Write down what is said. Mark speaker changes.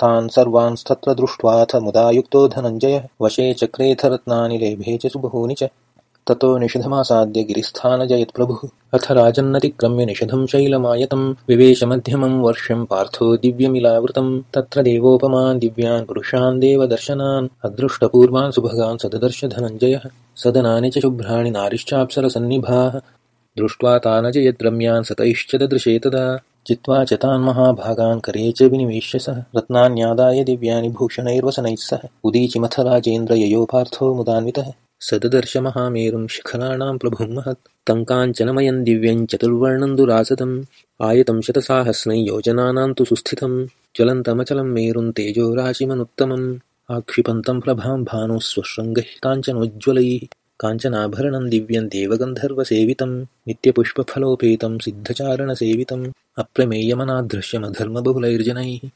Speaker 1: तान् सर्वांस्तत्र दृष्ट्वाथ मुदा युक्तो धनञ्जयः वशे चक्रेऽथ रत्नानि लेभे च सुबहूनि च। ततो निषधमासाद्य गिरिस्थानजयत्प्रभुः अथ राजन्नतिक्रम्य निषधं शैलमायतं। विवेशमध्यमं वर्षं पार्थो दिव्यमिलावृतं। तत्र देवोपमान् दिव्यान् पुरुषान् देवदर्शनान्। अदृष्टपूर्वान् सुभगान् सददर्श धनञ्जयः। सदनानि च शुभ्राणि नारिश्चाप्सरसन्निभाः। दृष्ट्वा तानजयद्रम्यान् सतैश्च ददृशे तदा चित्वा च तान् महाभागान् करे च विनिवेश्य सः। रत्नान्यादाय दिव्यानि भूषणैर्वसनैः सह। उदीचिमथ राजेन्द्र पार्थो मुदान्वितः। सददर्शमहामेरुं शिखराणां प्रभुं महत्। तं काञ्चनमयं दिव्यं चतुर्वर्णं दुरासतम् आयतं शतसाहस्रै योजनानां तु सुस्थितं ज्वलन्तमचलं मेरुं तेजोराशिमनुत्तमम्। आक्षिपन्तं प्रभां भानुः स्वशृङ्गैः काञ्चनोज्ज्वलैः काञ्चनाभरणं दिव्यं देवगन्धर्वसेवितं नित्यपुष्पफलोपेतं सिद्धचारणसेवितम् अप्रमेयमनादृश्यमधर्मबहुलैर्जनैः